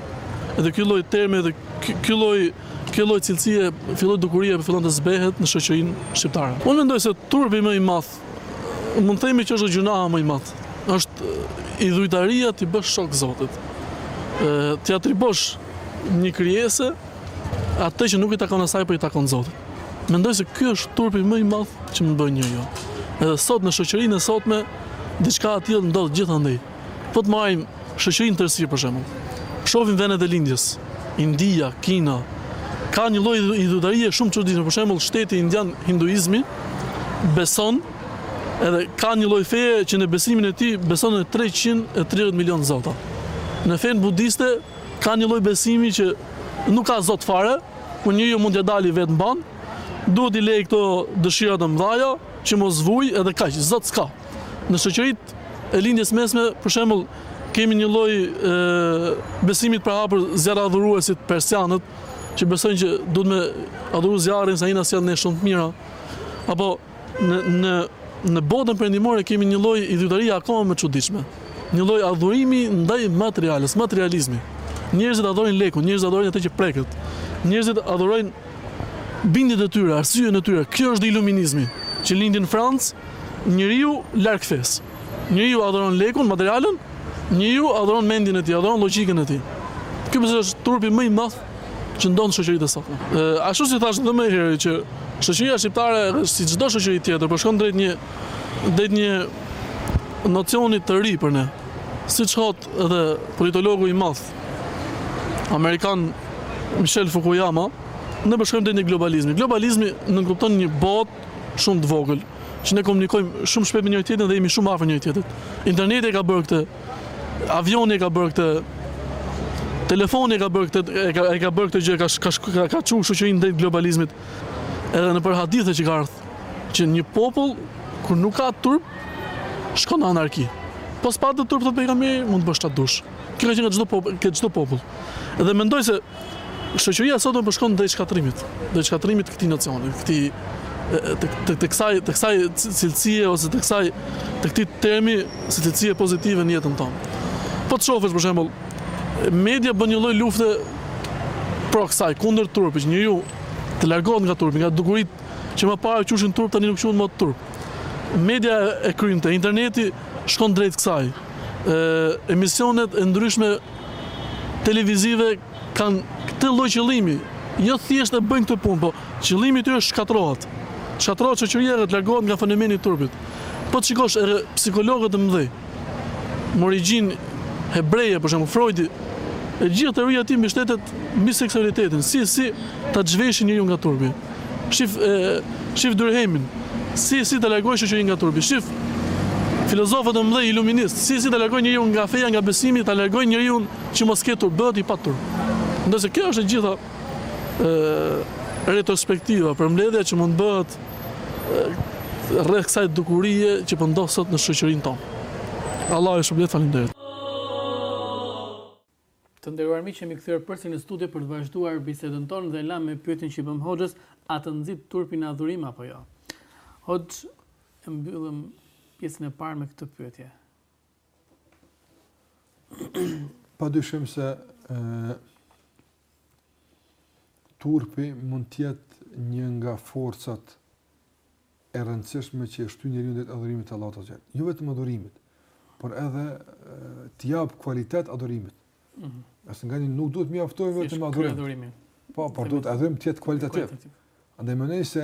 dhe ky lloj termi dhe ky lloj ky lloj cilësie filloi dukuria fillon të zbehet në shoqërinë shqiptare. Unë mendoj se turpi më i madh mund të themi që është gjynahu më i madh. Është idhujtaria t'i bësh shok Zotit. T'i atribuosh një krijese Atë që nuk i takon asaj, po i takon Zotit. Mendoj se ky është turpi më i madh që mund bën njeriu. Edhe sot në shoqërinë e sotme diçka e tillë ndodh gjithandej. Po të marrim shoqërinë në tërësi për shembull. Shohim vendet e lindjes, India, Kina, ka një lloj idhujtarie shumë çuditshme. Për shembull, shteti indian hinduizmi beson edhe ka një lloj feje që në besimin e tij beson në 330 milion zota. Në fenë budiste Ka një lloj besimi që nuk ka Zot fare, por njeriu mund të dali vetë mbanë, duhet t'i lejë këto dëshirat e mdhaja, që mos vujë edhe kaq, Zot s'ka. Në shoqëritë e Lindjes së Mesme, për shembull, kemi një lloj besimi të përhapur zjarradhuruesit persianët, që besojnë që duhet me adhuru zjarrin se ai na sjell ne shumë të mira. Apo Në botën perëndimore kemi një lloj idhujtarie akoma më të çuditshme. Një lloj adhurimi ndaj materiales, materializmi. Njerëzit adhurojnë lekun, njerëzit adhurojnë atë që preket. Njerëzit adhurojnë bindjet e tyre, arsyen e tyre. Kjo është iluminizmi që lindi në Francë, njeriu larg fesë. Njeriu adhuron lekun, materialen, njeriu adhuron mendjen e tij, adhuron logjikën e tij. Ky besoj është turpi më i madh që ndodh në shoqëritë e sotme. Ashtu si thashë edhe më herët që shoqëria shqiptare si çdo shoqëri tjetër po shkon drejt një drejt një nocioni të ri për ne. Siç thotë edhe politologu i madh amerikan Michel Fukuyama, ne po shkojmë drejt një globalizmi. Globalizmi nënkupton një botë shumë të vogël, që ne komunikojmë shumë shpejt me njëri tjetrin dhe jemi shumë afër njëri tjetrit. Interneti e ka bërë këtë Avioni e ka bërë këtë, telefoni e ka bërë këtë, e ka, e ka bërë këtë gjë, ka, ka, ka, ka çu shoqërinë drejt globalizmit, edhe nëpër hadithe që ka ardhë, që një popull, kur nuk ka turp, shkon në anarki. Po s'pate turp, thot pejgamberi, mund të bësh ç'të dush. Kjo ka prek çdo popull, këtë çdo popull. Dhe mendoj se Shoqëria sot po shkon drejt shkatërrimit, drejt shkatërrimit të këtij nocioni, këtij të të kësaj të kësaj cilësie ose të kësaj të këtij termi si cilësie pozitive në jetën tonë. Po të shofësh për shembull, media bën një lloj lufte pro kësaj kundër turpit, njeriu të largohet nga turpi, nga dukurit që më parë quheshin turp tani nuk quhen më turp. Media e kryen këtë, interneti shkon drejt kësaj. Ë emisionet e ndryshme televizive kanë këtë lloj qëllimi, jo thjesht e bëjnë këtë punë, po qëllimi i tyre është të shkatërrohet. Shkatërrohet shoqëria dhe të largohet nga fenomeni i turpit. Po të shikosh edhe psikologët e mëdhenj, me origjinë hebreje, për shembull Freudi, e gjithë teoria e tij mbështetet mbi seksualitetin, si si ta zhveshë njeriun nga turpi. Shif, shif Durkheimin, si, si të largohej shoqëria nga turpi. Shif, filozofët e mëdhenj iluministë, si, si të largojnë njeriun nga feja, nga besimi, të largojnë njeriun që mos ketë turp, bëhet i paturp. Ndërse kjo është e gjitha e, retrospektiva, përmbledhja që mund bëhet rreth kësaj dukurie që përndodh po sot në shoqërin tonë. Allahu të shpërbleftë, falim Të nderuar miq jemi kthyer përsëri në studio për të vazhduar bisedën tonë dhe e lamë me pyetjen që i bëm Hoxhës, a të nxit turpi në adhurim apo jo? Hoxh, e mbyllëm pjesën e parë me këtë pyetje. Pa dyshim se e, turpi mund t'jetë një nga forcat e rëndësishme që e shtyn njeriun ndaj adhurimit të Allahut azze ve xhel. Jo vetëm adhurimit, por edhe t'i japë kualitet adhurimit. Ëh. Mm Se neve nuk duhet të mjaftojë vetëm adhurimi. Po, por duhet adhurimi të jetë kualitativ. Andaj mendoj se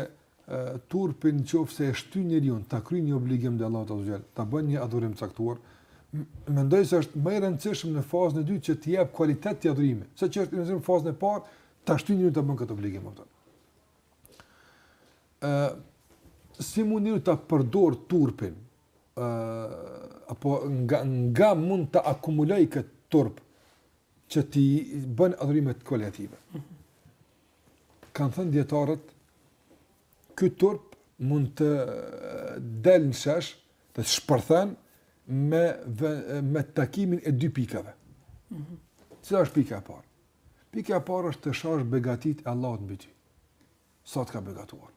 turpi nëse e shtyn njeriun ta kryejë një obligim ndaj Allahut azze ve xhel, ta bën një adhurim të caktuar, mendoj se është më i rëndësishëm në fazën e dytë që t'i japë kualitet adhurimit, se ç'është në fazën e parë ta shtyn njeriun ta bën këtë obligim atë. Ë si mund njeriu ta përdor turpin? Ë apo nga nga mund ta akumulojë kët turp që t'i bën adhurimet kualitative? Kan thënë dijetarët ky turp mund të del në shesh, të shpërthen me me takimin e dy pikave. Cila është pika e parë? Pika e parë është të shohësh begatitë e Allahut mbi ty. Sa të ka begatuar,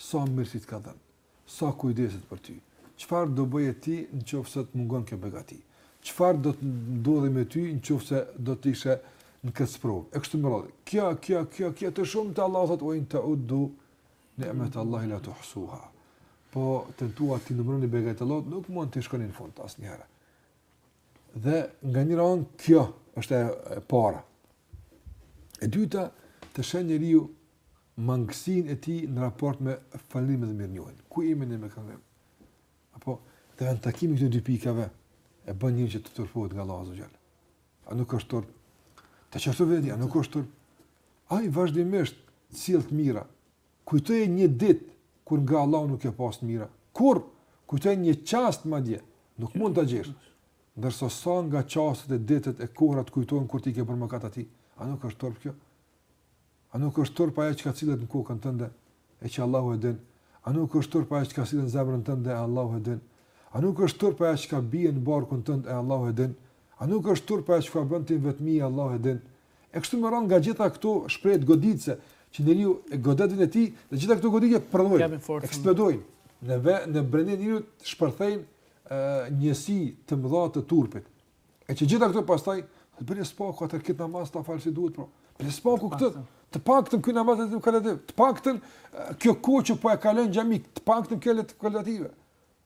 sa mirësi të ka dhënë, sa kujdeset për ty. Çfarë do bëje ti në qoftë se të mungon kjo begati? Çfarë do të ndodhte me ty në qoftë se do të ishe në këtë sprovë? E kështu me radhë. Kjo, kjo, kjo, kjo të shumta Allahu thotë wa in ta'uddu ni'mat Allahi la tuhsuha. Po tentuat t'i numëroni begatitë e Allahut, nuk mund t'i shkoni në fund asnjëherë. Dhe nga njëra anë kjo është e para. E dyta, të sheh njeriu mangësinë e tij në raport me falënderimin dhe mirënjohjen. Ku jemi ne me këtë? Apo, dhe takimi i këtyre dy pikave, e bën njeriun që të turpërohet nga Allahu azze ve xhel. A nuk është turp? Të qortojë veten, a nuk është turp? Ai vazhdimisht sjell të mira, Kujtoje një ditë kur nga Allahu nuk ke pasë të mira. Kurrë! Kujtoje një çast madje, nuk mund ta gjesh. Ndërsa sa nga çastet e ditët e kohërat të kujtohen kur ti ke bërë mëkat atij. A nuk është turp kjo? A nuk është turp ajo çka sillet në kokën tënde e që Allahu e din? A nuk është turp ajo çka sillet në zemrën tënde e Allahu e din? A nuk është turp ajo çka bie në barkun tënd e Allahu e din? A nuk është turp ajo çka bën ti n'vetmi e Allahu e din? E kështu me radhë nga gjitha këto shprehje goditëse, që njeriu e godet veten e tij, dhe gjitha këto goditje prodhojnë, eksplodojnë në ve, në brendinë e njeriut shpërthejnë njësi të mëdha të turpit. E që gjitha këto pastaj të bëjnë së paku atë këtë namaz ta falësh si duhet po. Pra së paku këtë, të paktën ky namaz të jetë kualitativ, të paktën kjo kohë që po e kalon n'xhami, të paktën kjo le të jetë kualitative.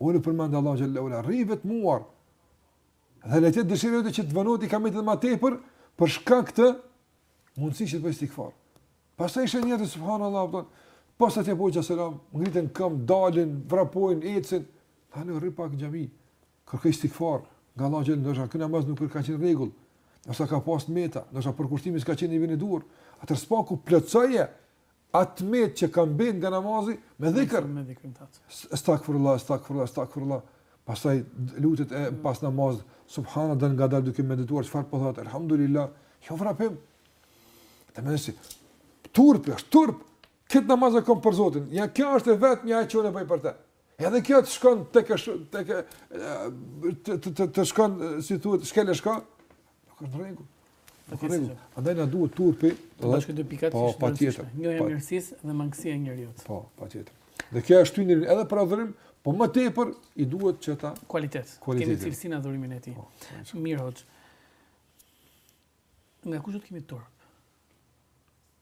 Unë e përmend Allahun xhel-le ue ala, rri vetmuar. Dhe le të dëshirojë që të vonohet ikameti më tepër për shkak të mundësisë që të bëj istighfar. Pastaj i sheh njerëz subhanallah thonë. Posa të japë ai selam, ngrihen n'këmbë, dalin, vrapojnë, ecin. Tani rri pak n'xhami. Kërko istighfar nga Allahu xhel-le ue ala, ndoshta ky namaz nuk ka qenë n'rregull. Ndoshta ka pas t'meta, ndoshta përkushtimi s'ka qenë në nivelin e duhur. Atë së paku plotsoje Atë t'metë që ka mbet nga namazi me dhikr. Me dhikrin tand. Estagfirullah, estagfirullah, estagfirullah. Pastaj lutjet e pas namazit, subhanallah ngadalë duke medituar çfarë po thua, elhamdulillah. Jo vrapim. Të mendoj se turp, është turp. Kët namaz e kom për Zotin. Ja kjo është e vetmja ajo që unë bëj për të. Edhe kjo të shkon tek tek të të të shkon si thuhet, shkel e shko. Nuk është n'rregull. Nuk është n'rregull. Andaj na duhet turpi, do të thotë pikat po, patjetër. Njohja e mirësisë dhe mangësia e njeriut. Po, patjetër. Dhe kjo e shtyn edhe për adhurim, po më tepër i duhet që ta kualitet. Ta ketë cilësinë në adhurimin e tij. Po, po, Mirë hoxhë. Nga kush do të kemi turp?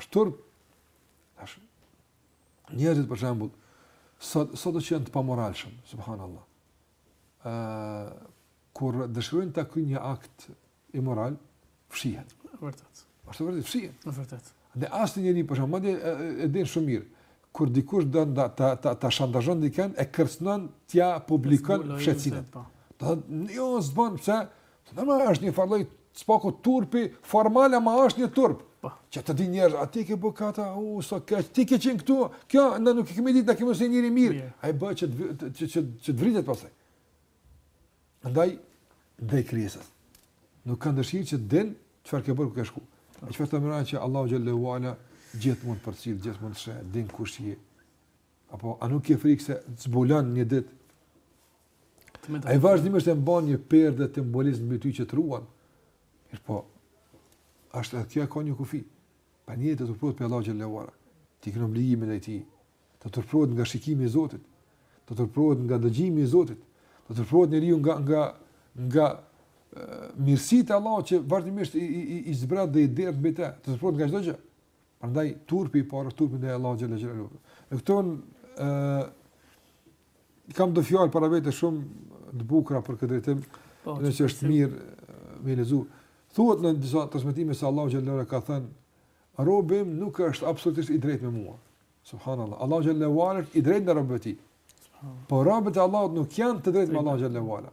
Është turp. Tash njerëzit për shembull sot sado të jenë të pamoralshëm, subhanallahu. ë uh, kur dëshirojnë ta kryejnë një akt imoral, fshihen. Vërtet. Është vërtet fshihen. Është vërtet. Dhe asnjë njeri për shembull, madje e, e din shumë mirë, kur dikush do ta ta ta, ta shantazhon dikën e kërcënon t'ia publikon fshehtësinë. Po. Do të thotë, jo, s'bën pse Normal është një farë lloj së paku turpi formal ama është një turp. Po. Që të di njerëz, a ti ke bë këta, u so ke, ti ke qenë këtu. Kjo na nuk e kemi ditë, na kemi thënë njeri i mirë. Yeah. Ai bëhet që të që që që të vritet pastaj. Andaj dhe krijesës. Nuk kanë dëshirë që të din çfarë ke bërë ku ke shku. Po. E çfarë të mëra që Allahu xhelle ue ala gjithmonë përcjell, gjithmonë sheh, din kush je. Apo a nuk ke frikë se të zbulon një ditë Ai vazhdimisht e mban një perde të mbulimit mbi ty që të ruan. Mirëpo, është edhe kjo e ka një kufi. Pra njeriu të turpërohet prej Allahut xhelle ue ala. Të kryen obligimin e tij. Të turpërohet nga shikimi i Zotit. Të turpërohet nga dëgjimi i Zotit. Të turpërohet njeriu nga, nga, nga mirësitë e Allahut që vazhdimisht i, i, i, i zbret dhe i derdh mbi te. Të turpërohet nga çdo gjë. Prandaj, turpi i parë, turpi ndaj Allahut xhelle ue ala. Në këtë anë, kam do fjalë para vete shumë të bukura për këtë drejtim, po mendoj që është mirë me i lexu. Thuhet në disa transmetime se Allahu xhelle ue ala ka thënë, "Robi im nuk është absolutisht i drejtë me mua." Subhanallahu. Allahu xhelle ue ala është i drejtë me robët e tij. Po robët e Allahut nuk janë të drejtë me Allahun xhelle ue ala.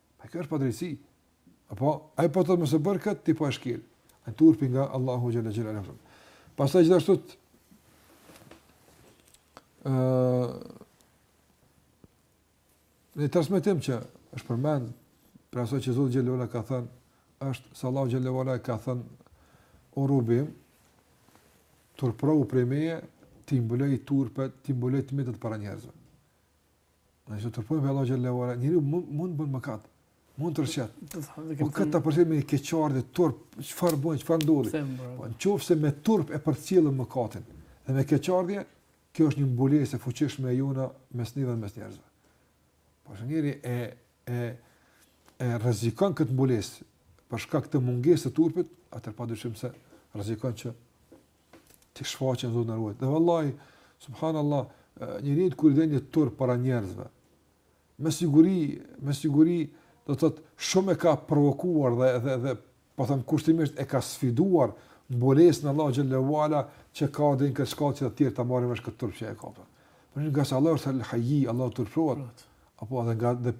Pra kjo është padrejtësi. Apo ai po thotë mos e bëj këtë ti po e shkel. Ai turpi nga Allahu xhelle ue ala. Pastaj gjithashtu ë në transmetim që është përmend prej asaj që Zoti xhelle ue ala ka thënë, është se Allahu xhelle ue ala ka thënë, o robi im, turpërohu prej meje, t'i mbuloj turpet, t'i mbuloj të metat para njerëzve. Dhe që turpërohemi prej Allahut xhelle ue ala, njeriu mund të bën mëkat, mund të rrëshqet. Po këtë ta përcjell me një keqardhje, turp, çfarë bëra, çfarë ndodhi. Po në qoftë se me turp e përcjellim mëkatin, dhe me keqardhje, kjo është një mbulesë e fuqishme e jona mes neve dhe mes njerëzve. Po që njeriu e, e, e rrezikon këtë mbulesë, për shkak të mungesës të turpit, atëherë pa dyshim se rrezikon që T'i shfaqen Zot na ruajt. Dhe vallahi subhanallahu njeriu kur bjen në turp para njerëzve. Me siguri, me siguri do të thotë shumë e ka provokuar dhe dhe dhe po them kushtimisht e ka sfiduar mbulesën e Allahut xhelle ue ala që ka ardhë në këtë shkallë që të tjerët ta marrin vesh këtë turp që e ka. Por ngase Allahu është el-Hajij, Allahu turpërohet. Apo edhe nga dhe,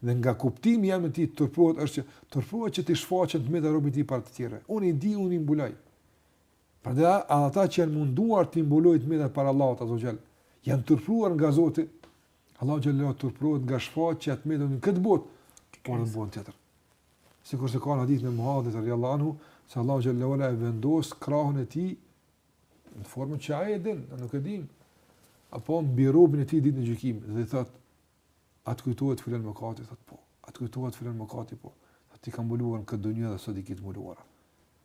dhe nga kuptimi i emrit turpërohet është që turpërohet që t'i shfaqë të metat e robit të tij para të tjerëve. Unë i di, unë i mbuloj. Por edhe ata që janë munduar të i mbulojnë të metat për Allahun azze ue xhel, janë turpëruar nga Zoti, Allahu xhel-le turpërohet t'ia shfaqë të metat në këtë botë, por në botën tjetër. Sikurse ka në hadith në muhadhët e radijallahu anhu, se Allahu xhel-le e vendos krahun e tij në formën që ai e din, ne nuk e dimë, apo mbi robin e tij ditën e gjykimit, dhe i thotë, A të kujtohet filan mëkati? Thotë po. A të kujtohet filan mëkati? Po. Thotë t'i kam mbuluar në këtë dynja dhe sot i ke të mbuluara.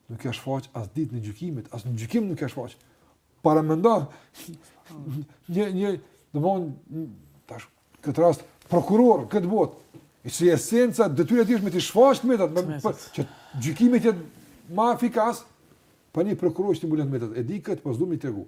Nuk ia shfaq as ditën e gjykimit, as në gjykim nuk ia shfaq. Paramendo. Një një, domethënë tash në këtë rast prokuror në këtë botë. Që esenca detyra e tij është me t'i shfaq të metat, me po, që gjykimi të jetë më efikas. Po një prokuror që t'i mbulon të metat, e di këtë, po s'po du me tregu.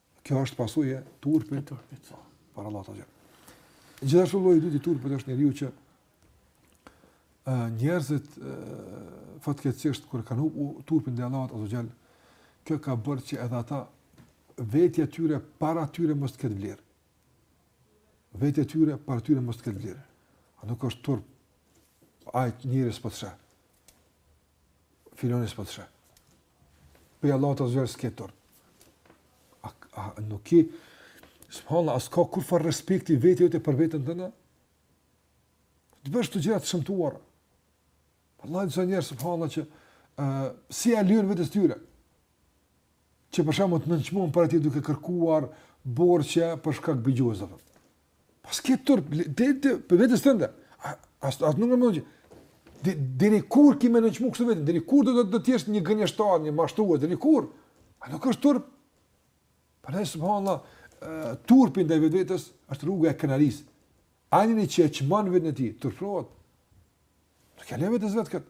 Kjo është pasojë e turpit. Turpit. Po, para Allahut xhel-le. Gjithashtu lloji i dytë i turpit është njeriu, që njerëzit fatkeqësisht kur kanë humbur turpin ndaj Allahut azze ue xhel, kjo ka bërë që edhe ata vetja e tyre para tyre mos të ketë vlerë. Vetja e tyre para tyre mos të ketë vlerë. A nuk është turp hej njerëz po të sheh. filani s'po të sheh. Para Allahut azze ue xhel s'ke turp. A, a nuk ki, subhanallah, a s'ka kurrfarë respekti vetja jote për veten tënde? Të bësh këto gjëra të shëmtuara. Allah disa njerëz, subhanallah, që uh, si ia lënë vetes së tyre. Që për shembull të nënçmohen para atij duke kërkuar borxhe për shkak të bixhozeve. Po a s'ke turp, ti ti prej vetes tënde. As as nuk më mund. Deri kur ki me nënçmu këtë veten, deri kur do të do të jesh një gënjeshtar, një mashtrues, deri kur? A nuk është turp? Pra subhanallah, turpi ndaj vetes është rruga e krenarisë. Ai njeri që e çmon veten e tij, turpërohet. Nuk ia le vetes së vet këtë.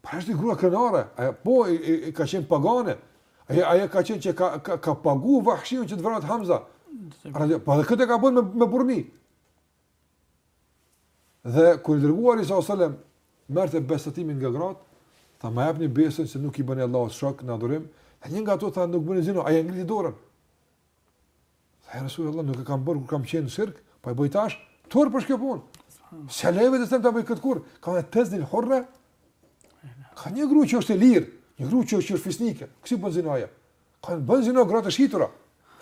Pra është një grua krenare, ajo po e, e, e ka qenë pagane, ajo, ajo ka qenë që ka, ka, ka pagu Vahshiun që të vritet Hamza. Radio, po dhe këtë e ka bërë me, me burrni. Dhe kur i Dërguari sasallem merrte besatimin nga gratë, tha ma jepni besën se nuk i bëni Allahut shok në adurim, dhe një nga to tha nuk bëni zina, ajo ngriti dorën. Tha, ja Resulallah, nuk e kam bërë kur kam qenë në shirk, po e bëj tash, turp është kjo punë. S'ia lë vetes tem të bëj këtë kurrë, ka me tezni el-hurre, ka një gru që është e lirë, një gru që është fisnike, qysh bën zina ajo, kanë bën zina gratë e shitura,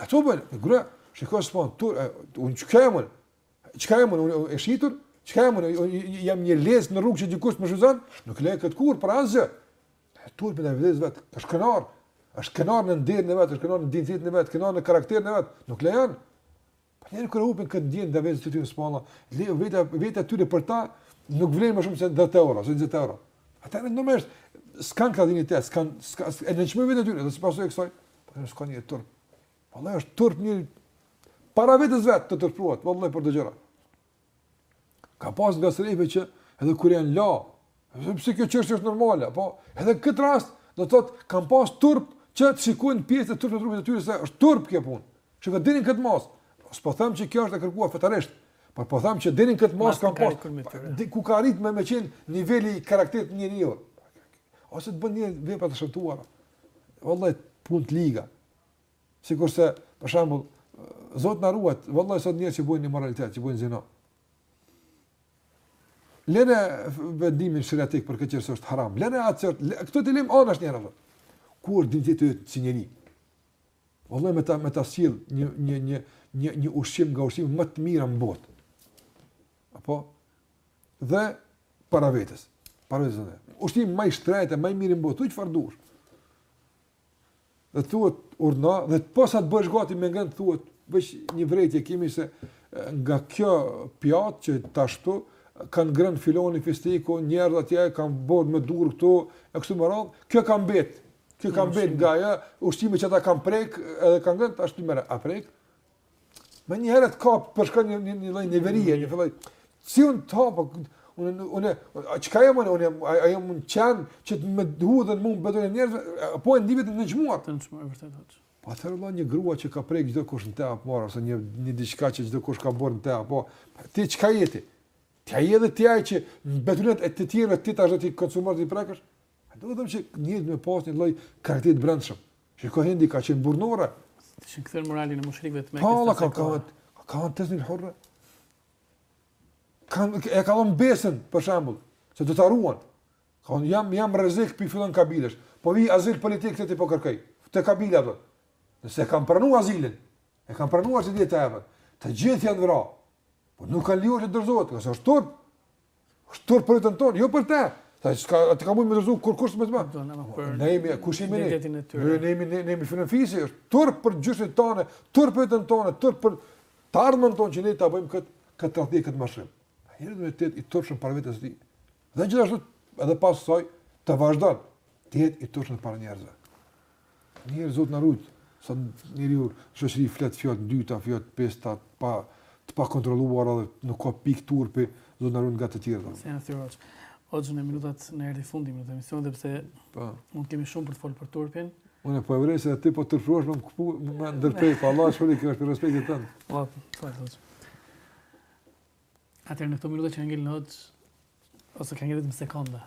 ato bëjnë, një gru, që ka së panë, turp, unë çka jam, çka jam, unë e shitur, çka jam, jam një lesë në rrugë që dikush më shfrytëzon, nuk e le këtë kurrë, për asgjë, Turpi në veten e vet është krenar, është krenar në nderin e vet, është krenar në dinjitetin e vet, krenar në karakterin e vet, nuk lejon. Po ne kur humbin këtë ndjen dhe vetja e tyre s'po u la, le që vetë vetja e tyre për ta nuk vlen më shumë se 10 euro, se 20 euro. Ata normalisht s'kan këtë dinjitet, s'kan s'ka e nënçmon veten e tij, do të thotë pasojë e kësaj. Po ne s'kan një turp. Vallai është turp një para vetes vet të turpërohet, vallai për këto gjëra. Ka pas nga selefe që edhe kur janë la, pse kjo çështje është normale, po edhe këtë rast do të thotë kanë pas turp që të shikojnë pjesë të turpit të trupit të tyre se është turp kjo punë. Që ka dinin këtë mos. S'po them që kjo është e kërkuar fetarisht, por po them që dinin këtë mos kanë pas ku ka mrri me me qenë niveli i karakterit te njeriu. Ose të bën një vepër të shëmtuar. Vallai punë të liga. Sikurse, për shembull, Zot na ruajt, vallai sot njerëz që bojnë immoralitet, që bojnë zina. Lëre vendimin sheriatik për këtë që është haram. Lëre atë çështë, këto t'i lëmë anash njëherë. Ku dinjiteti si njeri. Vallai me ta me ta sill një një një një një ushqim nga ushqimet më të mirë në botë. E po e ke para vetes. Para vetes. Ushqim më i shtrenjtë, më i mirë në botë, çfarë dush. Dhe thuhet, urdhno, dhe posa të bëhesh gati me ngrënë, të thuhet, veç një vërejtje kemi se nga kjo pjatë që tash këtu, kanë ngrënë filani, fistiku, njerëz atje, kanë bërë me duar këtu, e kështu me radhë, kjo ka mbetë, kjo ka mbetë nga ajo, ushqime që ata kanë prekë, edhe kanë ngrënë, tash ti merre, a e prek, Menjëherë të kap, përshkon një një lloj neverie, një lloj si unë ta po unë unë çka jam unë unë a jam unë qen që të më hudhin mua do njerëz, po e ndin veten të çmuar. Të çmuar vërtet. Po për Allah një grua që ka prek çdo kush në te apo marrë, ose një, një diçka që çdo kush ka bërë në te apo, ti çka je ti? Ti a je ti ai që mbeturinat e të tjerëve ti tash t'i konsumosh t'i prekësh? A do të thotë që njeri me pas një lloj karakteri të brendshëm. Shiko Hindi ka qenë burrnore. Te shih këtë moralin e mushrikëve të Mekës. Po, ka ka ka ka të thënë hurra. Kan e kanë dhënë besën për shembull, se do ta ruajnë. Ka unë jam jam rrezik prej filan kabilesh. Po vi azil politik te ti po kërkoj. Te kabilja jote. Nëse e kanë pranuar azilin, e kanë pranuar si jetën e vet. Të gjithë janë vrarë. Po nuk kanë lejuar të dorëzohet, se është turp. Është turp për veten tonë, jo për te. Ta s'ka atë kam me dorëzu kurkush me të bën. Ne jemi kush jemi ne? Ne jemi ne jemi filan fisi, është turp për gjyshin tonë, turp për veten tonë, turp për të ardhmen tonë që ne ta bëjmë kët kët tradhti kët mashtrim. Ai njeri duhet të jetë i turpshëm para vetes tij. Dhe gjithashtu edhe pas saj të vazhdon të jetë i turpshëm para njerëzve. Njëherë Zot na rujt, sa njeriu n'shoqëri flet fjalë të ndyta, fjalë të pista, pa të pakontrolluara dhe nuk ka pikë turpi, Zoti na rujt nga të tjerët. Se janë thirrur. Hoxhë në minutat na erdhi fundi i emisionit edhe pse po. Mund kemi shumë për të folur për turpin. Unë po e vërej se ti po turpërohesh me më këput, me ndërpre, pa Allah, shkëri, kjo është për respektin tënd. Po, po, po, po. Atëherë në këto minuta që na ngelën hoxhë, ose kanë ngelur më sekonda.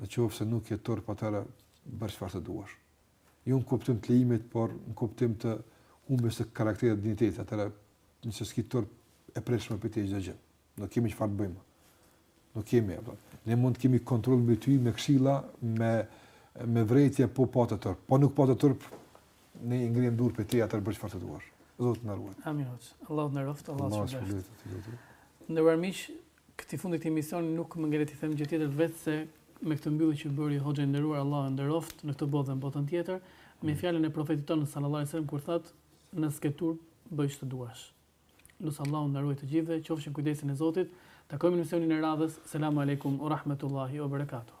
Në qoftë se nuk ke turp atëherë bër çfarë të duash. Jo në kuptim të lejimit, por në kuptim të humbjes së karakterit dhe dinjitetit. Atëherë nëse s'ke turp e pritshme prej teje çdo gjë. Nuk kemi çfarë të bëjmë. Nuk kemi apo. Ne mund të kemi kontroll mbi ty me këshilla, me me vërejtje po pate turp. Po nuk pate turp ne i ngrimë duart për ty atëherë bër çfarë të duash. Zot na ruaj. Amin. Allahu na ruaj, Allahu na ruaj. Nderuar miq, Këtij fundit të emisionit nuk më ngelet të them gjë tjetër veçse me këtë mbyllje që bëri Hoxha i nderuar Allahu e nderoftë në këtë botë dhe në botën tjetër, me fjalën e Profetit tonë Sallallahu alejhi ve sellem kur thotë, Në s'ke turp, bëj ç'të duash. Lus Allahun na ruajt të gjithëve, qofshi në kujdesin e Zotit, takohemi në emisionin e radhës, Selamu alejkum u rahmetullahi u berekatuh.